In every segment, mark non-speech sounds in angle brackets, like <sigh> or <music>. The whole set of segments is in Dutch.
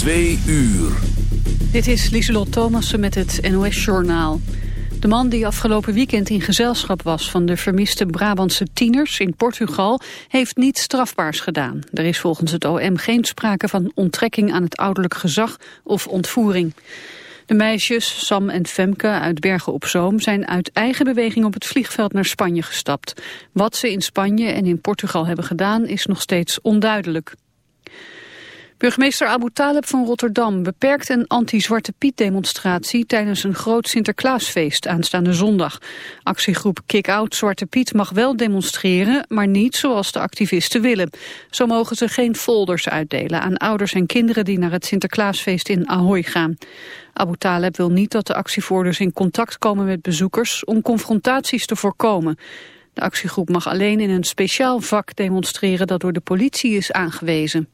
Twee uur. Dit is Lieselot Thomassen met het NOS-journaal. De man die afgelopen weekend in gezelschap was van de vermiste Brabantse tieners in Portugal heeft niets strafbaars gedaan. Er is volgens het OM geen sprake van onttrekking aan het ouderlijk gezag of ontvoering. De meisjes, Sam en Femke uit Bergen op Zoom, zijn uit eigen beweging op het vliegveld naar Spanje gestapt. Wat ze in Spanje en in Portugal hebben gedaan is nog steeds onduidelijk. Burgemeester Abu Taleb van Rotterdam beperkt een anti-Zwarte Piet demonstratie tijdens een groot Sinterklaasfeest aanstaande zondag. Actiegroep Kick-Out Zwarte Piet mag wel demonstreren, maar niet zoals de activisten willen. Zo mogen ze geen folders uitdelen aan ouders en kinderen die naar het Sinterklaasfeest in Ahoy gaan. Abu Taleb wil niet dat de actievoerders in contact komen met bezoekers om confrontaties te voorkomen. De actiegroep mag alleen in een speciaal vak demonstreren dat door de politie is aangewezen.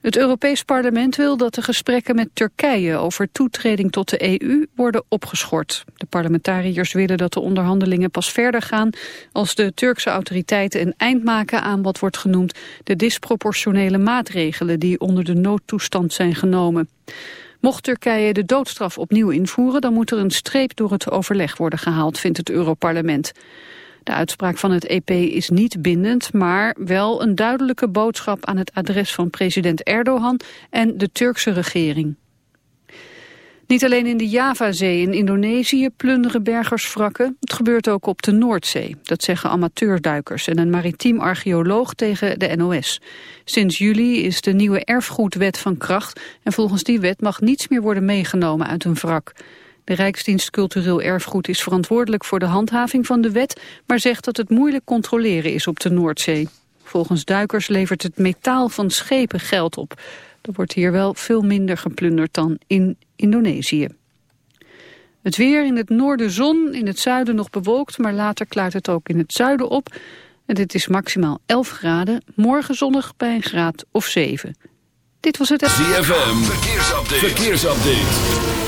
Het Europees Parlement wil dat de gesprekken met Turkije over toetreding tot de EU worden opgeschort. De parlementariërs willen dat de onderhandelingen pas verder gaan als de Turkse autoriteiten een eind maken aan wat wordt genoemd de disproportionele maatregelen die onder de noodtoestand zijn genomen. Mocht Turkije de doodstraf opnieuw invoeren, dan moet er een streep door het overleg worden gehaald, vindt het Europarlement. De uitspraak van het EP is niet bindend, maar wel een duidelijke boodschap aan het adres van president Erdogan en de Turkse regering. Niet alleen in de Javazee in Indonesië plunderen bergers wrakken, het gebeurt ook op de Noordzee. Dat zeggen amateurduikers en een maritiem archeoloog tegen de NOS. Sinds juli is de nieuwe erfgoedwet van kracht en volgens die wet mag niets meer worden meegenomen uit een wrak. De Rijksdienst Cultureel Erfgoed is verantwoordelijk voor de handhaving van de wet, maar zegt dat het moeilijk controleren is op de Noordzee. Volgens duikers levert het metaal van schepen geld op. Er wordt hier wel veel minder geplunderd dan in Indonesië. Het weer in het noorden zon, in het zuiden nog bewolkt, maar later klaart het ook in het zuiden op. En dit is maximaal 11 graden, morgen zonnig bij een graad of 7. Dit was het... ZFM, verkeersupdate. verkeersupdate.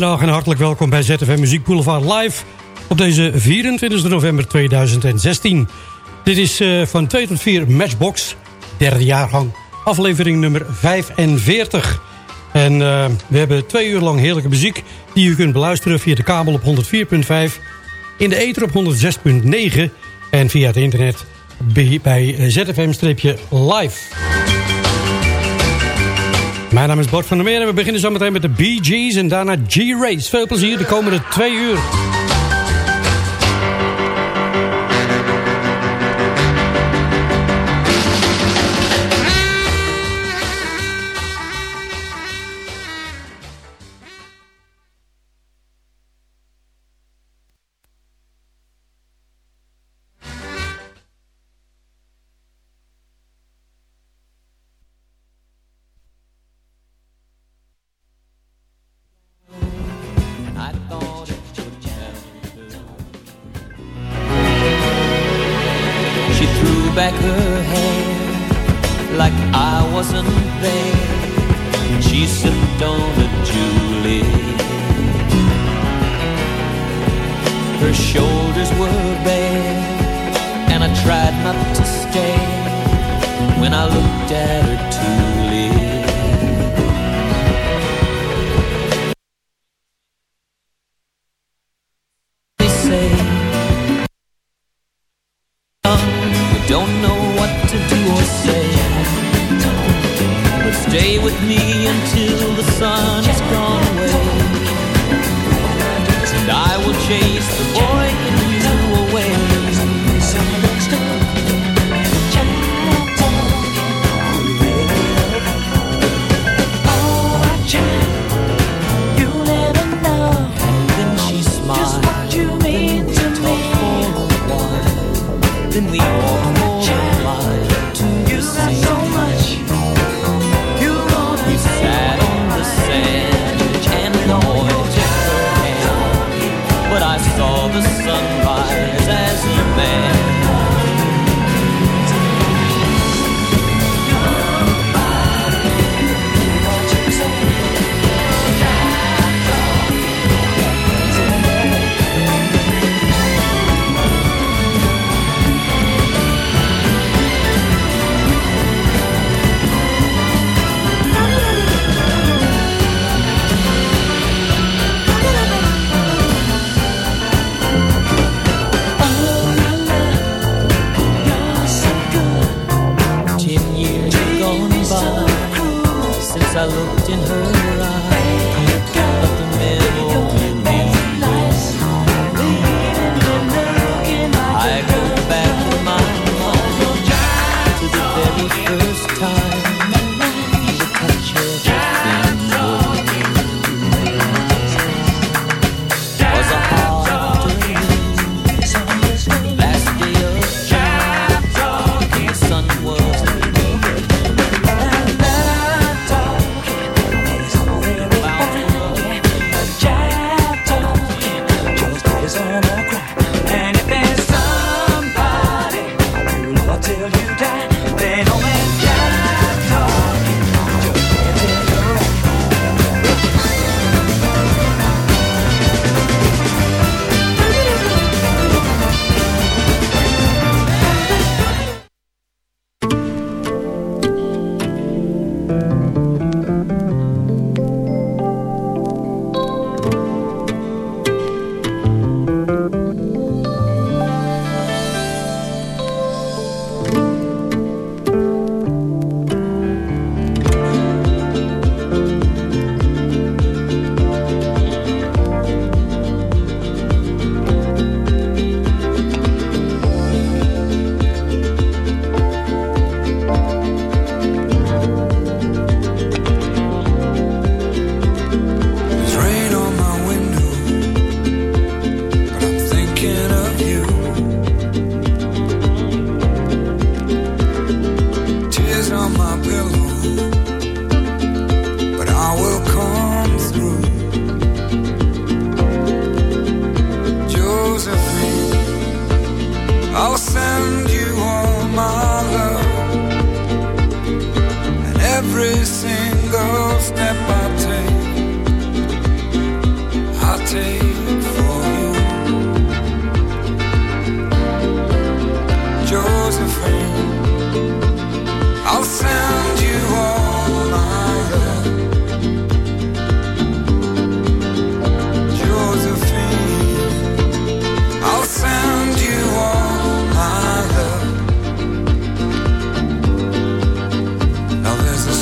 Goedemiddag en hartelijk welkom bij ZFM Muziek Boulevard Live op deze 24 november 2016. Dit is eh, van 2 tot 4 Matchbox, derde jaargang, aflevering nummer 45. En eh, we hebben twee uur lang heerlijke muziek die u kunt beluisteren via de kabel op 104.5, in de ether op 106.9 en via het internet bij bij ZFM-live. Mijn naam is Bart van der Meer en we beginnen zo meteen met de Bee Gees en daarna G-Race. Veel plezier de komende twee uur. Stay with me until the sun is gone away. And I will chase the boy. in her always on a cry.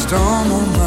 storm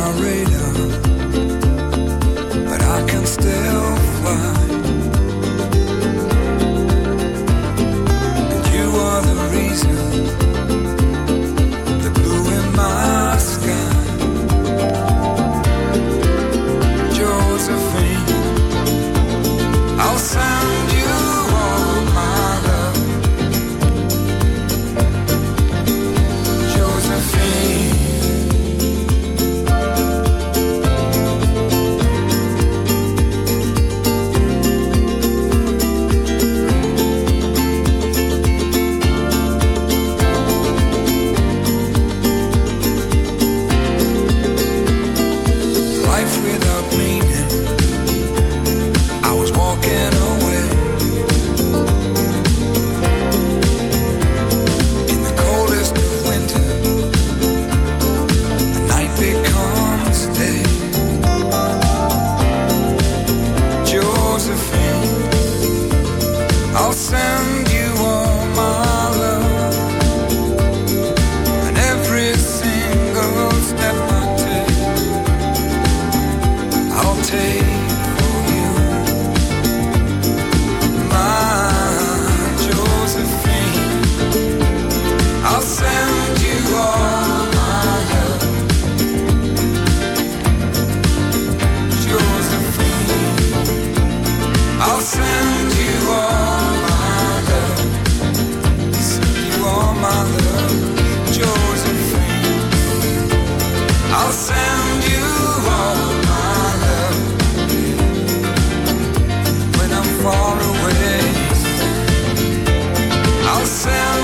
sound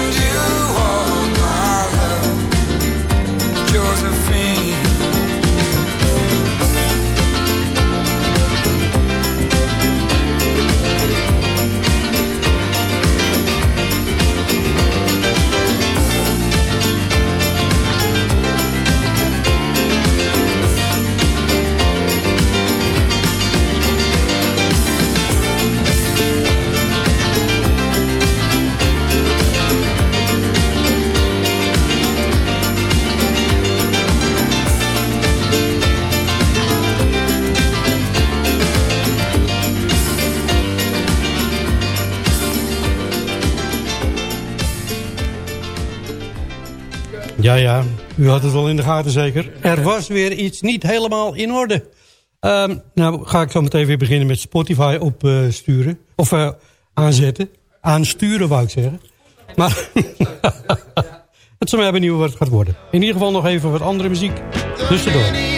ja, u had het wel in de gaten zeker. Er was weer iets niet helemaal in orde. Um, nou ga ik zo meteen weer beginnen met Spotify opsturen. Of eh, aanzetten. Aansturen wou ik zeggen. Maar <laughs> het zal mij benieuwd wat het gaat worden. In ieder geval nog even wat andere muziek. Dus erdoor.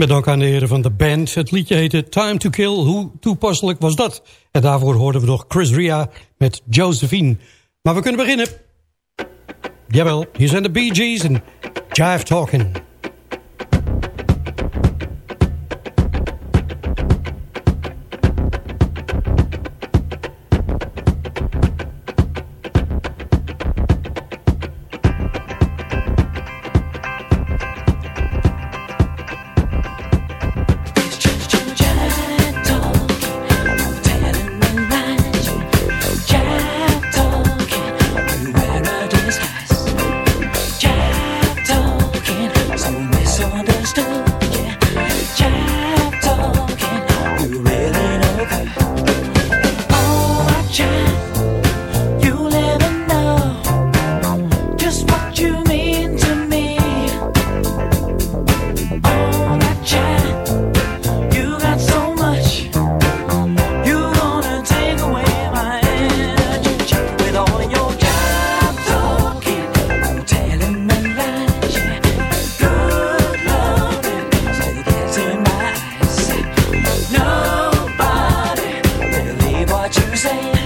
Met dank aan de heren van de band. Het liedje heette Time to Kill. Hoe toepasselijk was dat? En daarvoor hoorden we nog Chris Ria met Josephine. Maar we kunnen beginnen. Jawel, hier zijn de Bee Gees en Jive Talking. saying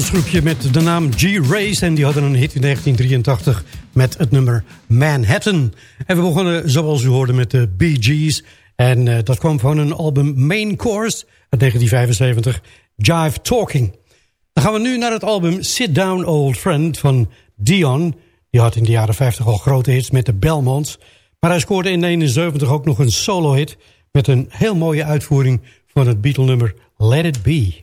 Nederlands groepje met de naam G-Race. En die hadden een hit in 1983 met het nummer Manhattan. En we begonnen, zoals u hoorde, met de Bee Gees. En uh, dat kwam van een album Main Course uit 1975, Jive Talking. Dan gaan we nu naar het album Sit Down Old Friend van Dion. Die had in de jaren 50 al grote hits met de Belmonts. Maar hij scoorde in 1971 ook nog een solo-hit... met een heel mooie uitvoering van het Beatle-nummer Let It Be.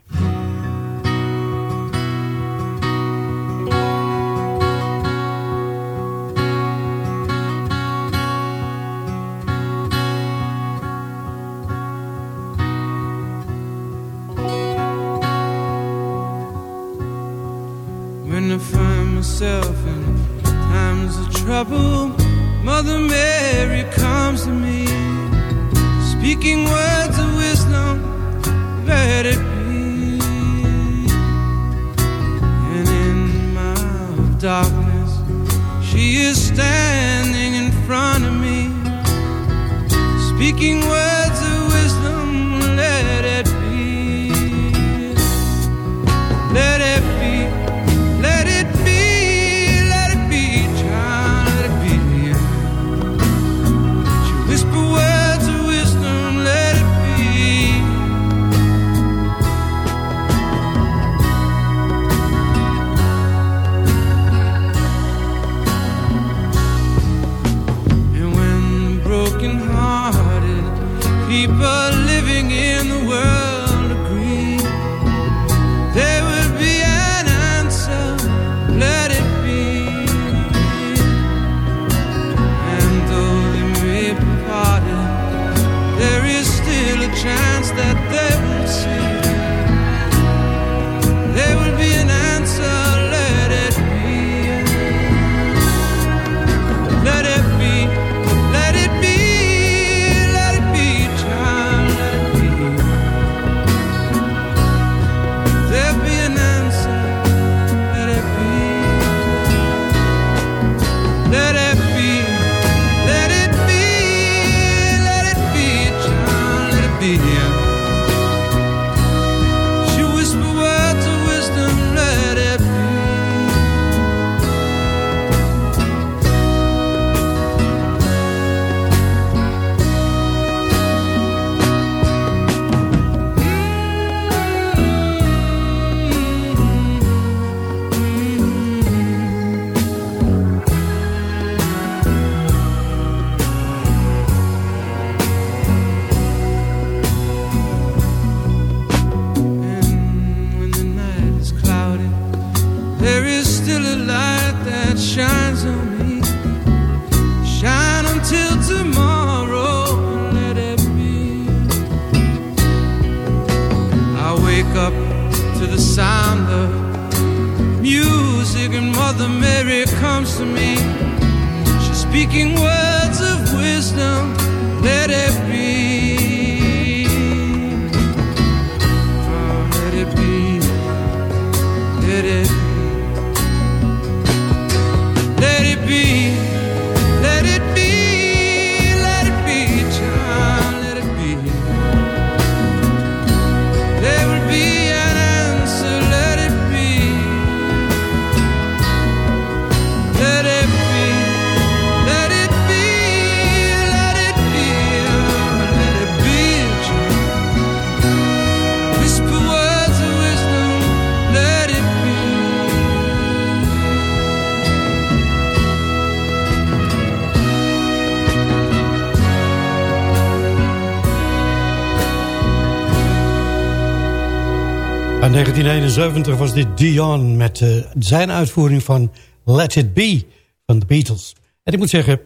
In 1971 was dit Dion met uh, zijn uitvoering van Let It Be van de Beatles. En ik moet zeggen,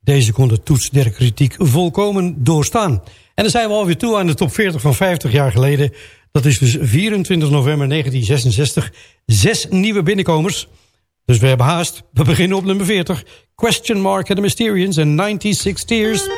deze kon de toets der kritiek volkomen doorstaan. En dan zijn we alweer toe aan de top 40 van 50 jaar geleden. Dat is dus 24 november 1966. Zes nieuwe binnenkomers. Dus we hebben haast. We beginnen op nummer 40. Question Mark and the Mysterians en 96 Tears.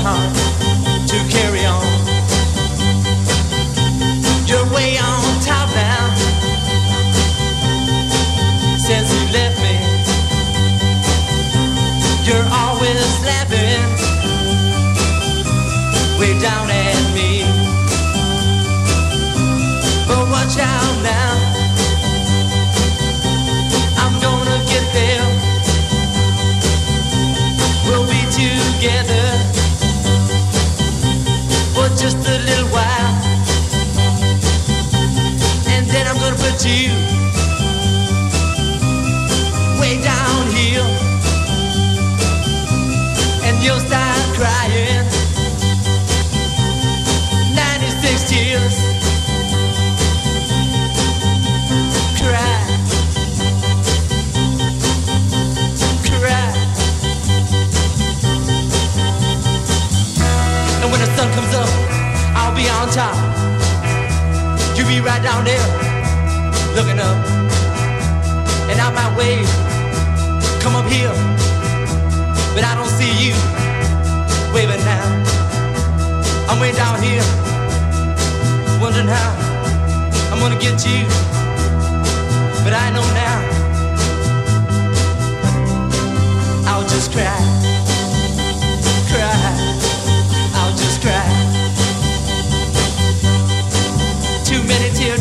Heart be on top. You be right down there, looking up. And out my way, come up here. But I don't see you waving now. I'm way down here, wondering how I'm gonna get you. But I know now, I'll just cry, cry, I'll just cry.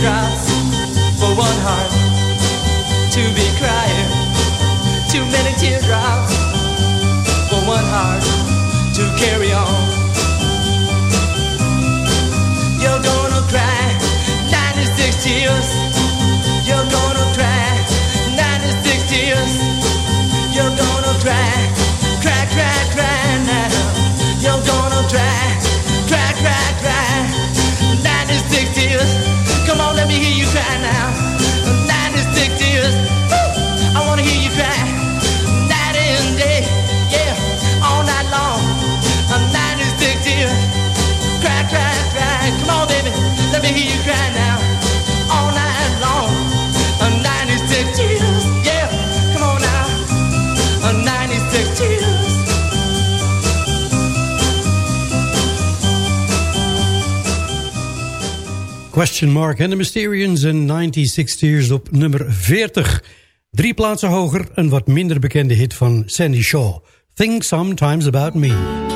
Teardrops for one heart to be crying. Too many teardrops for one heart to carry on. You're gonna cry 96 tears. You're gonna cry 96 tears. You're gonna cry, cry, cry, cry now. You're gonna cry, cry, let me hear you cry now. 96 tears. I wanna hear you cry night and day. Yeah, all night long. 96 tears. Cry, cry, cry. Come on, baby. Let me hear you cry now. Question Mark en de Mysterians en 96 Years op nummer 40. Drie plaatsen hoger, een wat minder bekende hit van Sandy Shaw. Think Sometimes About Me.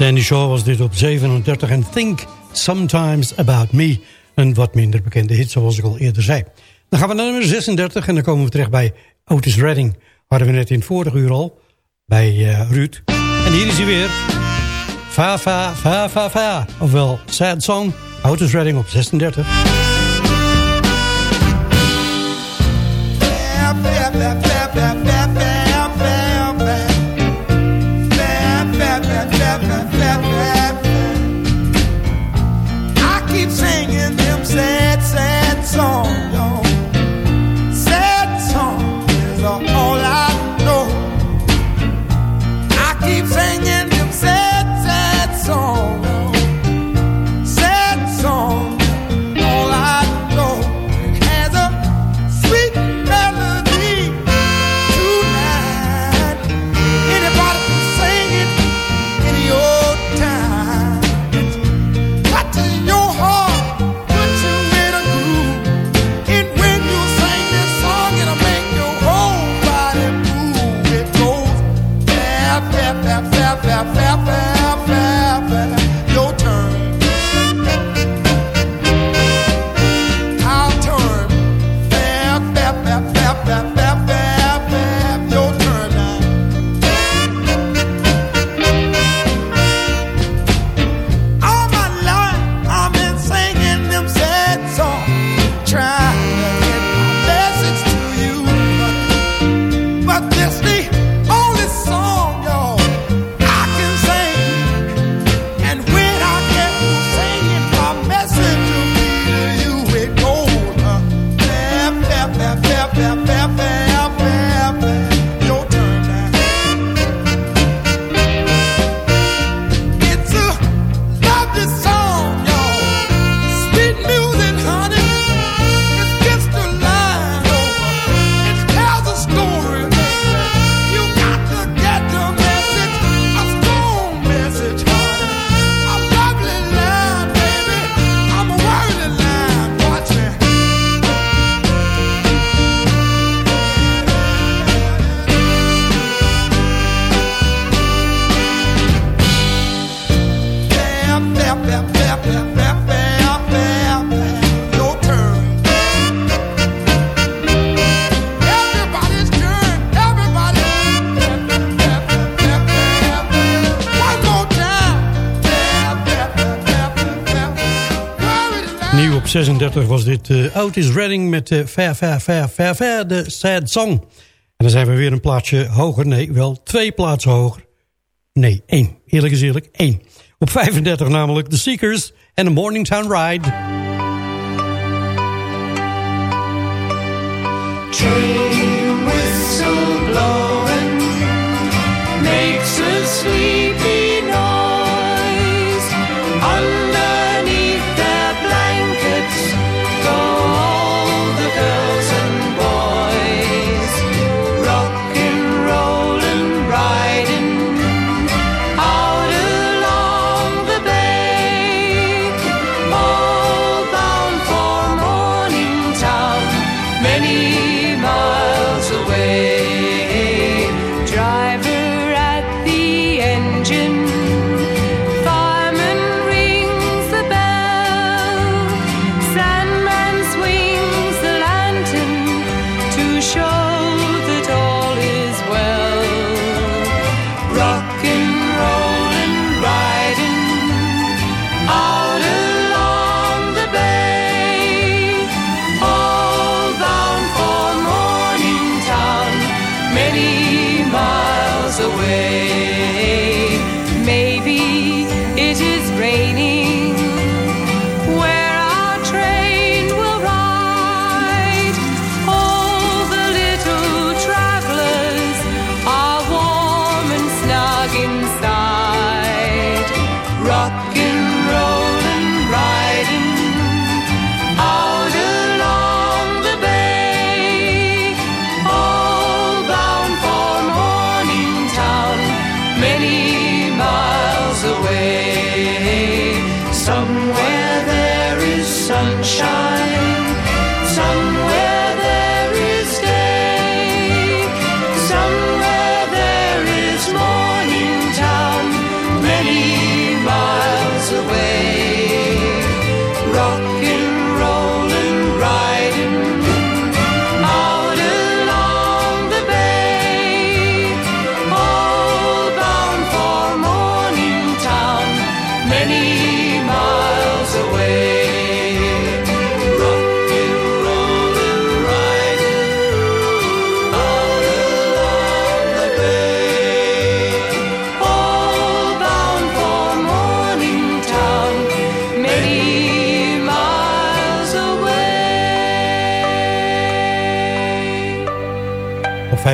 Sandy Shaw was dit op 37 en Think Sometimes About Me. Een wat minder bekende hit zoals ik al eerder zei. Dan gaan we naar nummer 36 en dan komen we terecht bij Otis Redding. Hadden we net in het vorige uur al bij eh, Ruud. En hier is hij weer. Fa fa fa fa fa. Ofwel Sad Song. Otis Redding op 36. I Er was dit eh, uh, Otis Redding met uh, Ver, Ver, Ver, Ver, Ver, de Sad Song. En dan zijn we weer een plaatsje hoger. Nee, wel twee plaatsen hoger. Nee, één. Eerlijk is eerlijk, één. Op 35 namelijk The Seekers en The Morningtown Ride. Train whistle makes us sleepy.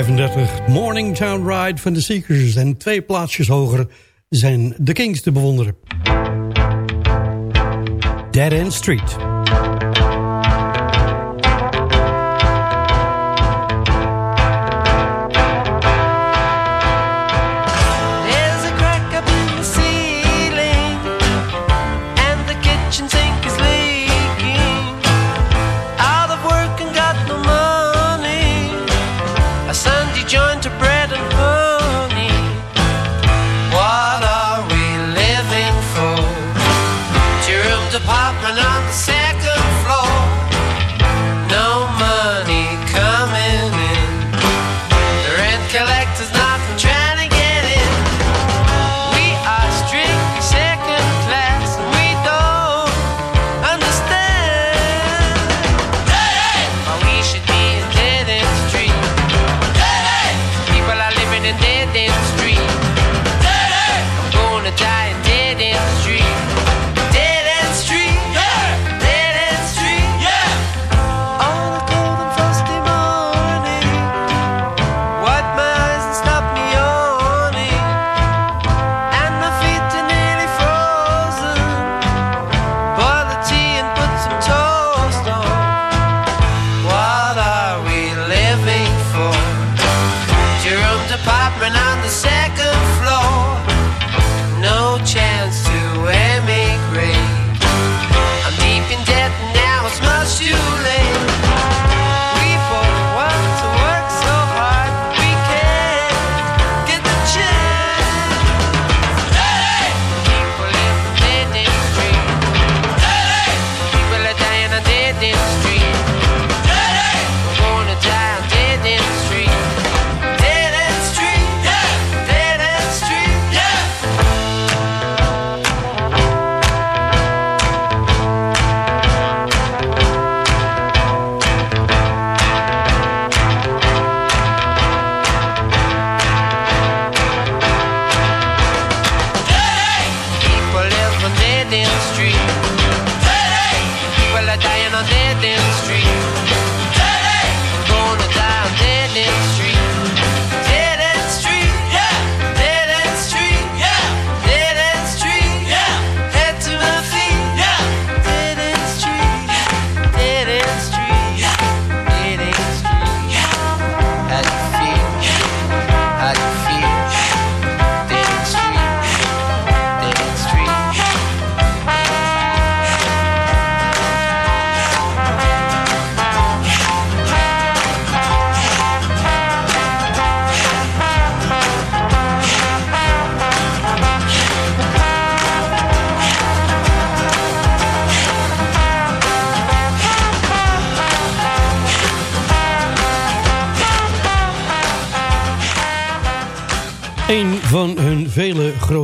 35 Morningtown Ride van de Seekers. En twee plaatsjes hoger zijn de Kings te bewonderen. Dead End Street.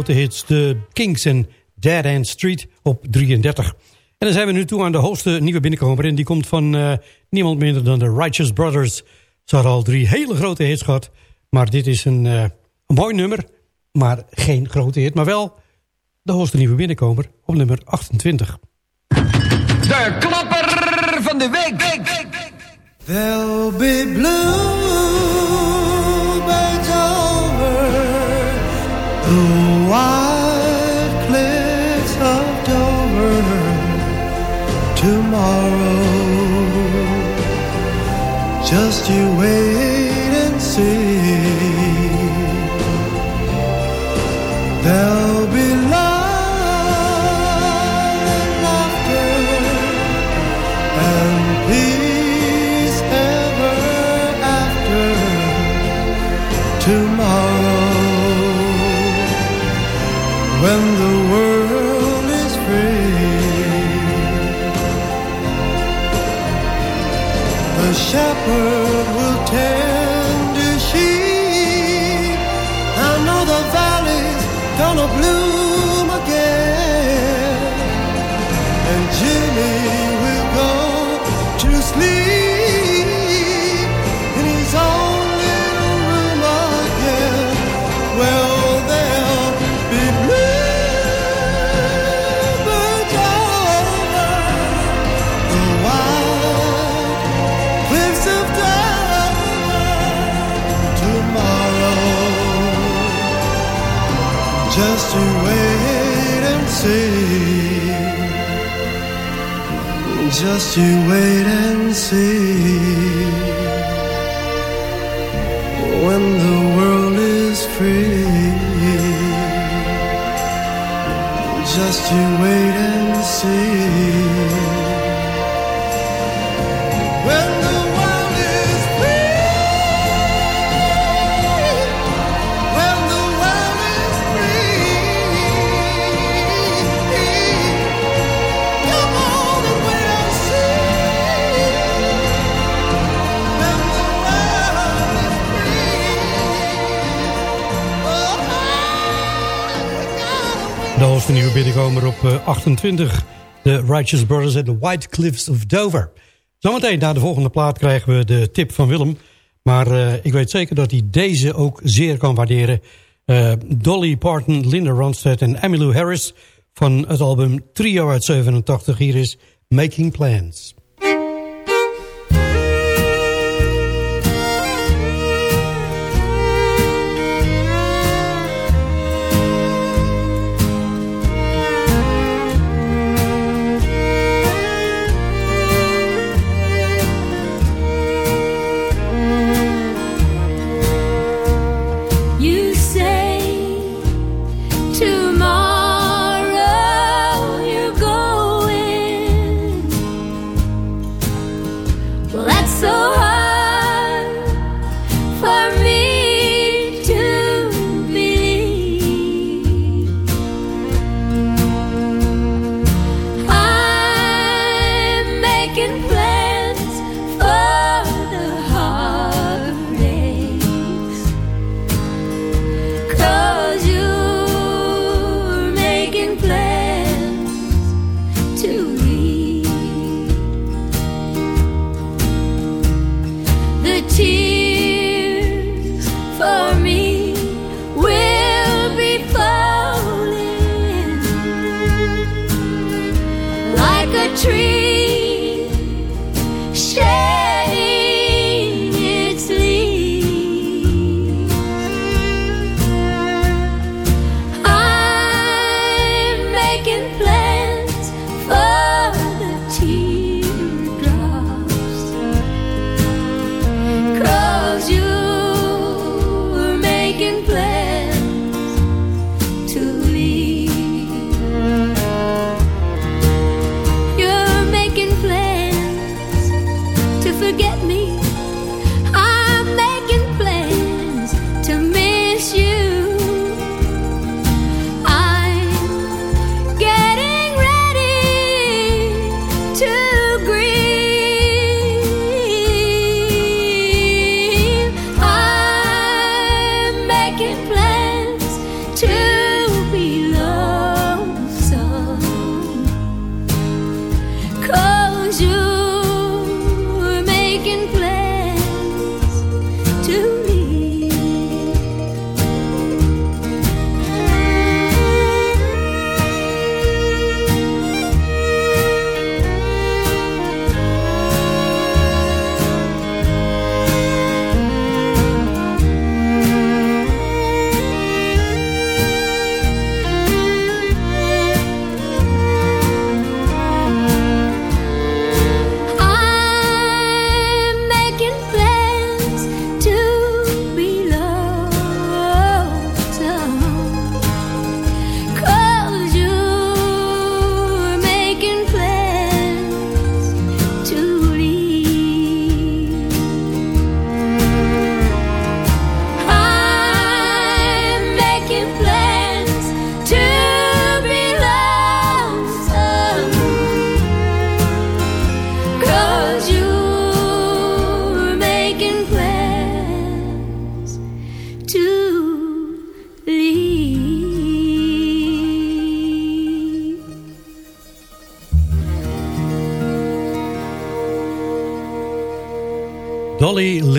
Grote hits, de Kings en Dead End Street op 33. En dan zijn we nu toe aan de hoogste nieuwe binnenkomer. En die komt van uh, niemand minder dan de Righteous Brothers. Ze hadden al drie hele grote hits gehad. Maar dit is een, uh, een mooi nummer. Maar geen grote hit. Maar wel de hoogste nieuwe binnenkomer op nummer 28. De klapper van de week. There'll be bluebirds over the white cliffs of Dover tomorrow. Just you wait Just you wait and see 28. De Righteous Brothers en The White Cliffs of Dover. Zometeen na de volgende plaat krijgen we de tip van Willem. Maar eh, ik weet zeker dat hij deze ook zeer kan waarderen. Eh, Dolly Parton, Linda Ronstadt en Emmylou Harris... van het album Trio uit 87. Hier is Making Plans.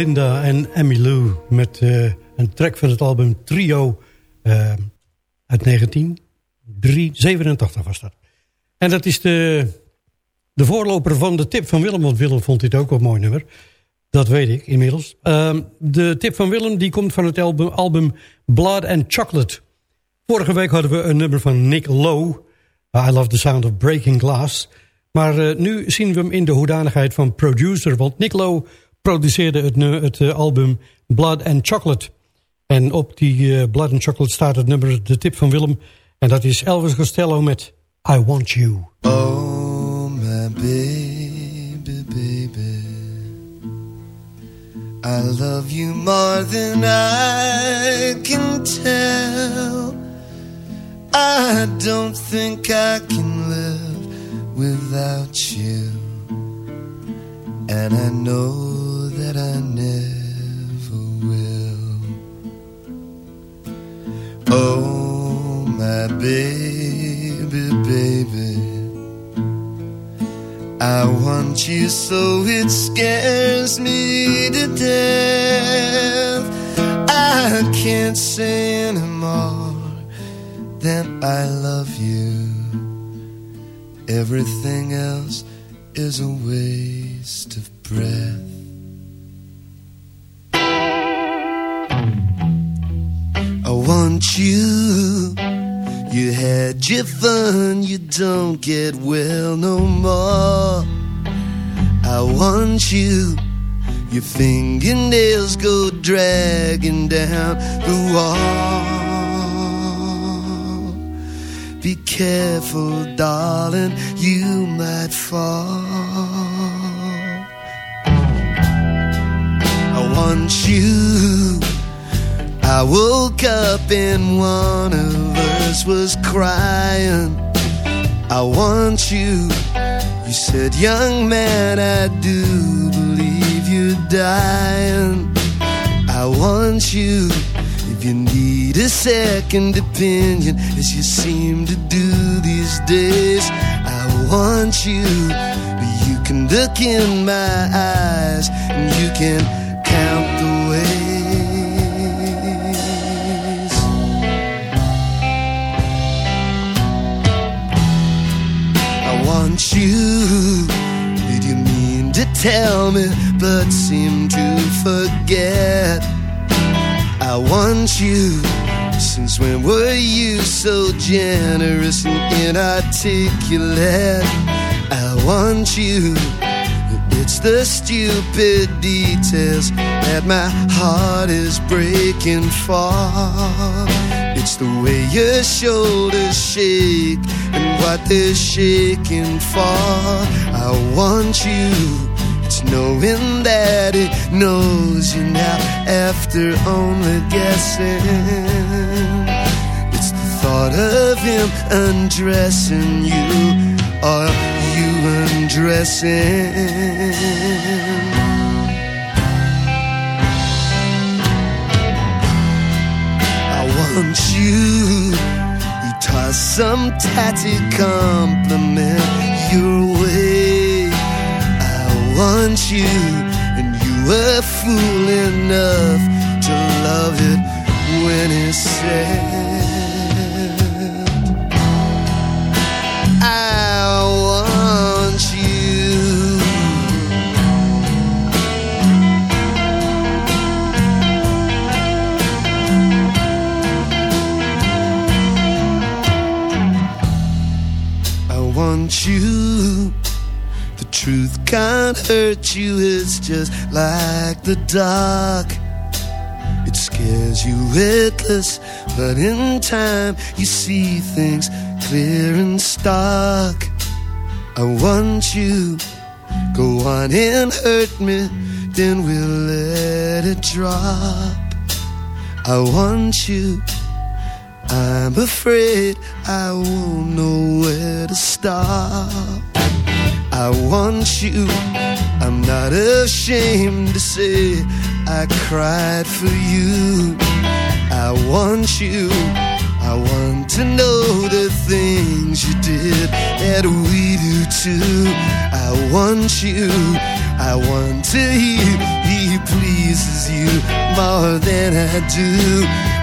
Linda en Emmylou met eh, een track van het album Trio eh, uit 1987 was dat. En dat is de, de voorloper van de tip van Willem, want Willem vond dit ook een mooi nummer. Dat weet ik inmiddels. Ehm, de tip van Willem die komt van het album, album Blood and Chocolate. Vorige week hadden we een nummer van Nick Lowe. I Love the Sound of Breaking Glass. Maar eh, nu zien we hem in de hoedanigheid van producer. Want Nick Lowe produceerde het, het eh, album Blood and Chocolate. En op die eh, Blood and Chocolate staat het nummer De Tip van Willem. En dat is Elvis Costello met I Want You. Oh, my baby, baby. I love you more than I can tell. I don't think I can live without you. And I know that I never will. Oh, my baby, baby. I want you so it scares me to death. I can't say anymore than I love you. Everything else is a waste of breath. Want you. You had your fun, you don't get well no more. I want you. Your fingernails go dragging down the wall. Be careful, darling, you might fall. I want you. I woke up and one of us was crying. I want you. You said, young man, I do believe you're dying. I want you. If you need a second opinion, as you seem to do these days, I want you. You can look in my eyes and you can count the ways. Want you. Did you mean to tell me, but seem to forget? I want you. Since when were you so generous and inarticulate? I want you. It's the stupid details that my heart is breaking for. It's the way your shoulders shake and what they're shaking for. I want you. It's knowing that it knows you now after only guessing. It's the thought of him undressing you or you undressing. Want you. You toss some tatty compliment your way. I want you, and you were fool enough to love it when it's said. You. The truth can't hurt you, it's just like the dark. It scares you witless, but in time you see things clear and stark. I want you. Go on and hurt me, then we'll let it drop. I want you. I'm afraid I won't know where to stop. I want you. I'm not ashamed to say I cried for you. I want you. I want to know the things you did that we do too. I want you. I want to hear he pleases you more than I do.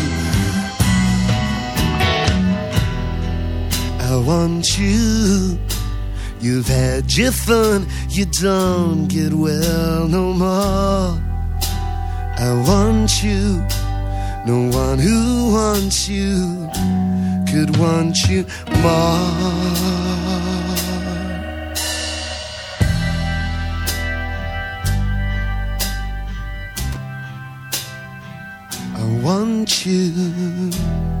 Want you. You've had your fun, you don't get well no more. I want you. No one who wants you could want you more. I want you.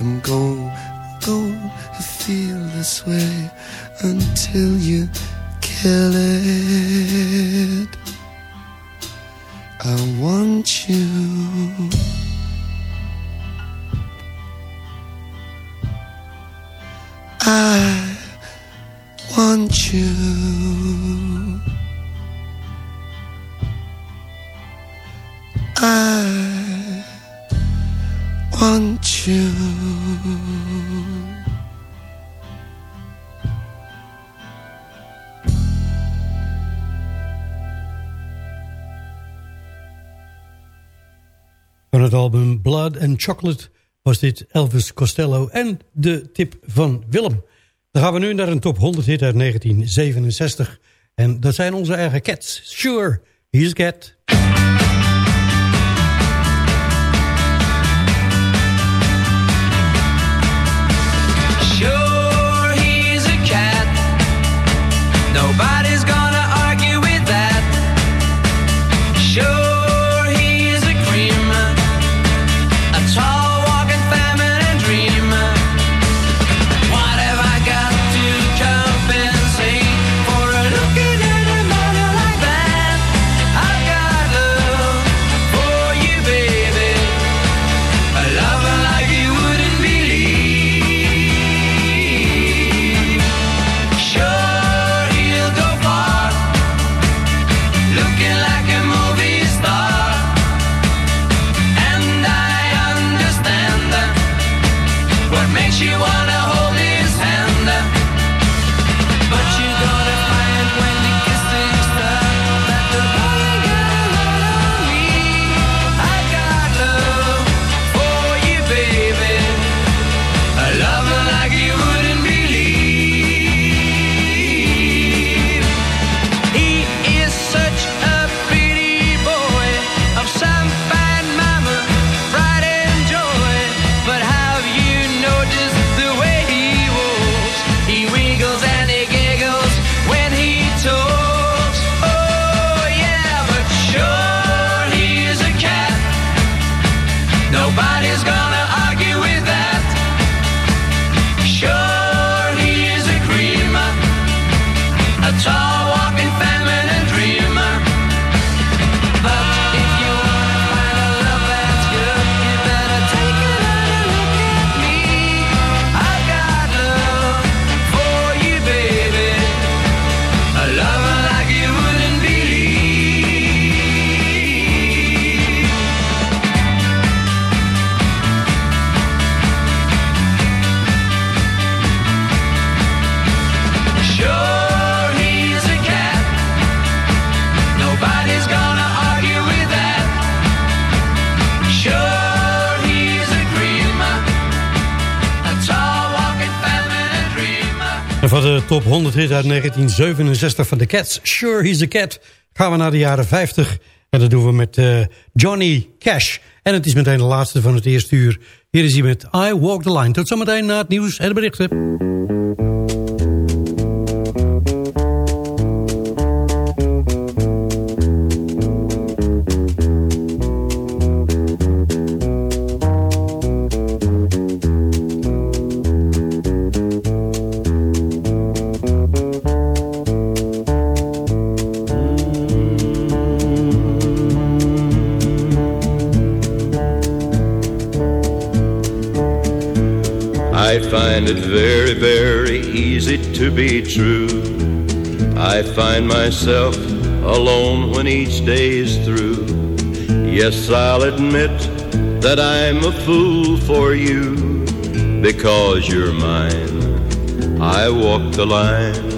I'm going, going to feel this way until you kill it. I want you. I want you. I want you. Van het album Blood and Chocolate was dit Elvis Costello en de tip van Willem. Dan gaan we nu naar een top 100 hit uit 1967. En dat zijn onze eigen cats. Sure, he's a cat. Top 100 hit uit 1967 van de Cats, Sure He's a Cat... gaan we naar de jaren 50. En dat doen we met eh, Johnny Cash. En het is meteen de laatste van het eerste uur. Hier is hij met I Walk the Line. Tot zometeen na het nieuws en de berichten. Easy to be true. I find myself alone when each day is through. Yes, I'll admit that I'm a fool for you because you're mine. I walk the line.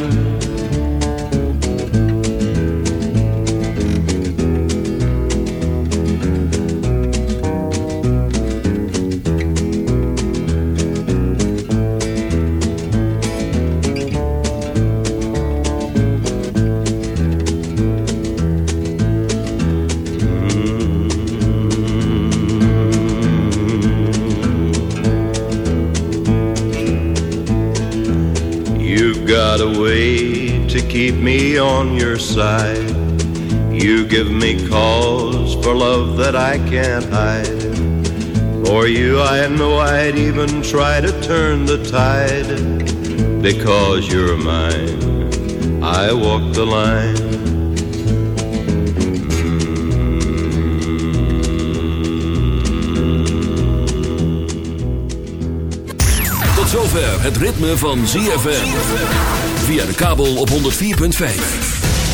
Give me cause for love that I can't hide. For you, I know I'd even try to turn the tide. Because you're mine, I walk the line. Tot zover het ritme van ZFM. Via de kabel op 104.5.